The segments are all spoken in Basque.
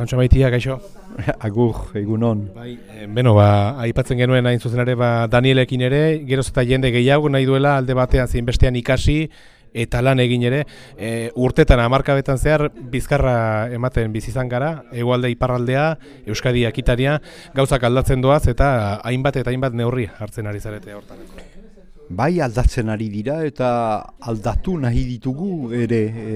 Jantxo maitia, gaixo? Agur, egunon. Bai, eh, beno, ba, aipatzen genuen hain zuzen ere, ba, Danielekin ere, geroz eta jende gehiago nahi duela alde batean zein bestean ikasi, eta lan egin ere, e, urtetan amarkabetan zehar bizkarra ematen bizizan gara, egualde iparraldea, Euskadi akitaria, gauzak aldatzen doaz eta hainbat eta hainbat neurri hartzen ari zarete hortan. Bai aldatzen ari dira eta aldatu nahi ditugu ere e,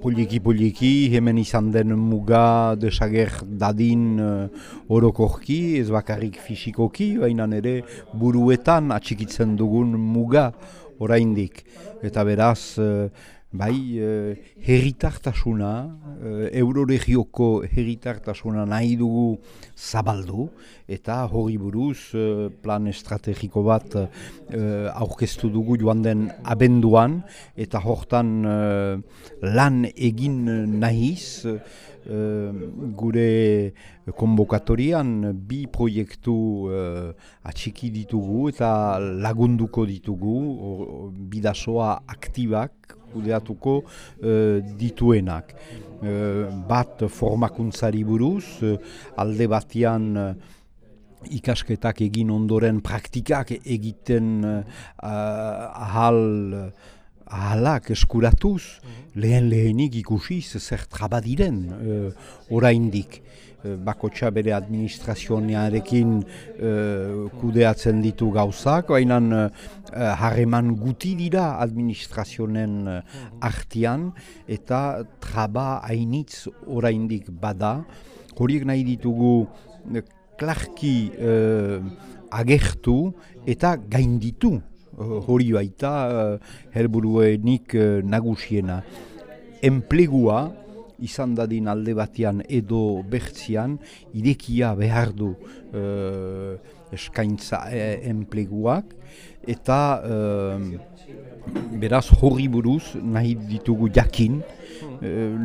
poliki poliki hemen izan den muga desager dadin uh, orokorki, ez bakarrik fisikoki, baina ere buruetan atxikitzen dugun muga oraindik. Eta beraz, uh, bai, uh, herritartasuna, uh, euroregioko herritartasuna nahi dugu zabaldu, eta hori buruz plan estrategiko bat uh, aurkeztu dugu joan den abenduan, eta hortan lan egin nahiz, gure konbokatorian bi proiektu uh, atxiki ditugu eta lagunduko ditugu bidasoa aktibak kudeatuko uh, dituenak. bat formakuntzari buruz, alde batean ikasketak egin ondoren praktikak egiten uh, ahal ahalak eskuratuz, mhm. lehen lehenik ikusiz zer trabadiren uh, oraindik. Uh, bakotxa bere administrazioarekin uh, kudeatzen ditu gauzak, baina harreman guti dira administrazionen uh, artian, eta traba hainitz oraindik bada, horiek nahi ditugu klarki agertu eta gainditu hori baita uh, helburuenik uh, nagusiena. Enplegua izan dadin alde batean edo bertzian irekia behar du uh, eskaintza enpleguak eta beraz hori buruz nahi ditugu jakin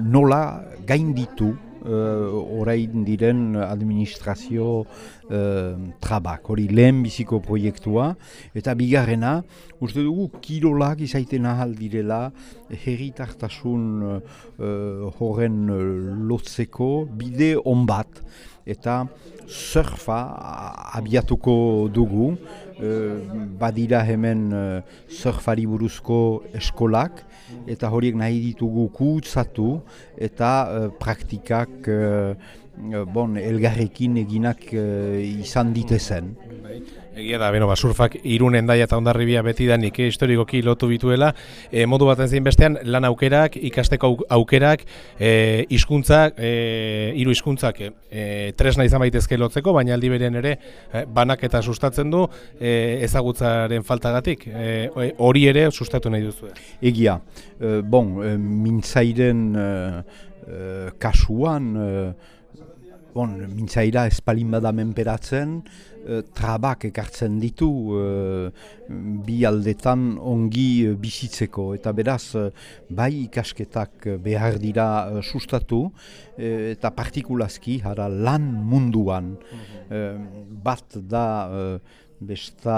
nola gainditu uh, orain diren administrazio uh, trabak, hori lehen biziko proiektua, eta bigarrena, uste dugu kirolak izaiten ahal direla herritartasun uh, horren lotzeko bide onbat, eta surfa abiatuko dugu, badira hemen surfari buruzko eskolak, eta horiek nahi ditugu kutsatu eta uh, praktikak bon, elgarrekin eginak izan ditezen. Egia da, beno, ba, surfak irun endaia eta ondarribia beti da nik historikoki lotu bituela. E, modu baten zein bestean, lan aukerak, ikasteko aukerak, e, iskuntzak, e, iru iskuntzak e, tresna izan baitezke lotzeko, baina aldi beren ere e, banak eta sustatzen du e, ezagutzaren faltagatik. E, hori ere sustatu nahi duzu. Egia, e, bon, e, mintzairen e, kasuan, bon, mintzaira espalin bada menperatzen, e, trabak ekartzen ditu e, bi aldetan ongi e, bizitzeko. Eta beraz, bai ikasketak behar dira sustatu, eta partikulazki, hara lan munduan, mhm. bat da besta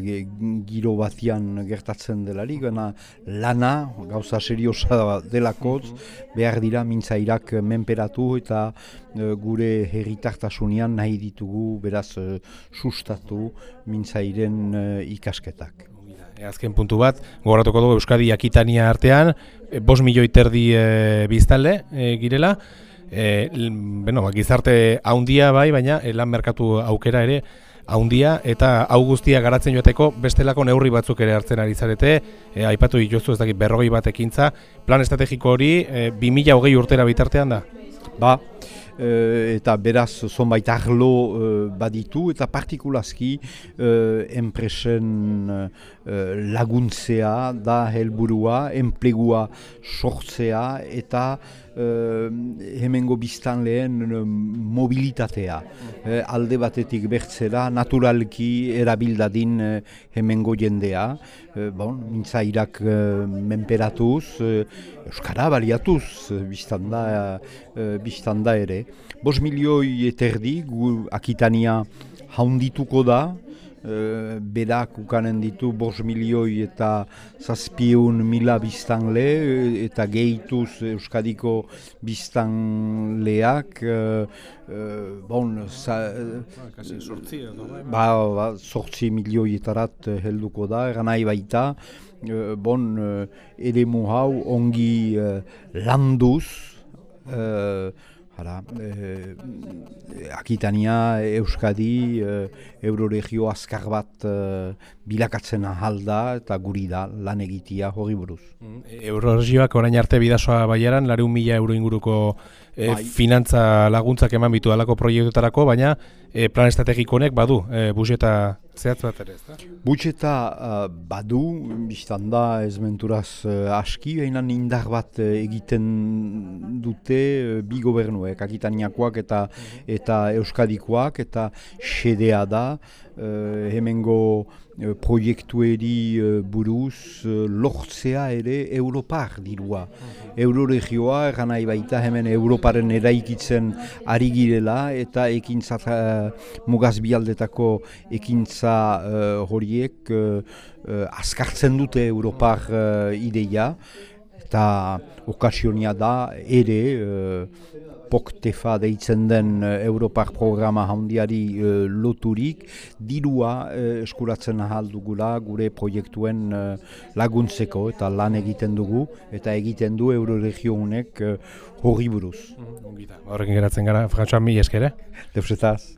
e, giro batian gertatzen delarik, baina lana, gauza seriosa delakotz, behar dira mintzairak menperatu eta e, gure herritartasunean nahi ditugu beraz e, sustatu mintzairen ikasketak. E, azken puntu bat, gogoratuko dugu Euskadi Akitania artean, e, bos milioi terdi e, biztalde e, girela, e, bueno, gizarte haundia bai, baina lan merkatu aukera ere haundia eta hau guztia garatzen joateko bestelako neurri batzuk ere hartzen ari zarete, e, aipatu dituzu ez dakit berrogei bat ekintza, plan estrategiko hori e, 2000 urtera bitartean da? Ba, eta beraz zonbait arlo e, baditu eta partikulazki e, enpresen e, laguntzea da helburua, enplegua sortzea eta uh, hemengo biztan lehen mobilitatea. Uh, alde batetik bertzera, naturalki erabildadin uh, hemengo jendea. Uh, bon, mintzairak uh, menperatuz, Euskara baliatuz uh, biztan da, ere. Bos milioi eterdi, gu akitania haundituko da, e, berak ukanen ditu bos milioi eta zazpiun mila biztanle eta gehituz Euskadiko biztanleak e, e, bon, za, ba, ba, sortzi milioietarat helduko da, eran nahi baita, e, bon, ere hau ongi landuz, Hala, e, Akitania, Euskadi, e, Euroregio azkar bat e, bilakatzen ahalda eta guri da lan egitia hori buruz. Mm, Euroregioak orain arte bidasoa baiaran, lare mila euro inguruko e, finantza laguntzak eman bitu alako proiektutarako, baina e, plan estrategiko honek badu, e, budjeta zehatz bat ere, ezta? Budjeta uh, badu, biztan da ez menturaz uh, aski, baina indar bat uh, egiten dute uh, bi gobernuek, akitaniakoak eta, eta euskadikoak, eta xedea da, uh, hemengo Eh, proiektueri uh, buruz uh, lortzea ere Europar dirua. Euroregioa eran nahi baita hemen Europaren eraikitzen ari girela eta ekintza uh, mugaz bialdetako ekintza horiek uh, azkartzen dute Europar uh, ideia eta okasionia da ere POKTEFA deitzen den uh, Europar programa handiari uh, loturik, dirua uh, eskuratzen ahal dugula gure proiektuen laguntzeko eta lan egiten dugu eta egiten du Euroregionek uh, horri buruz. Horrekin geratzen gara, François, mi eskere? Defretaz.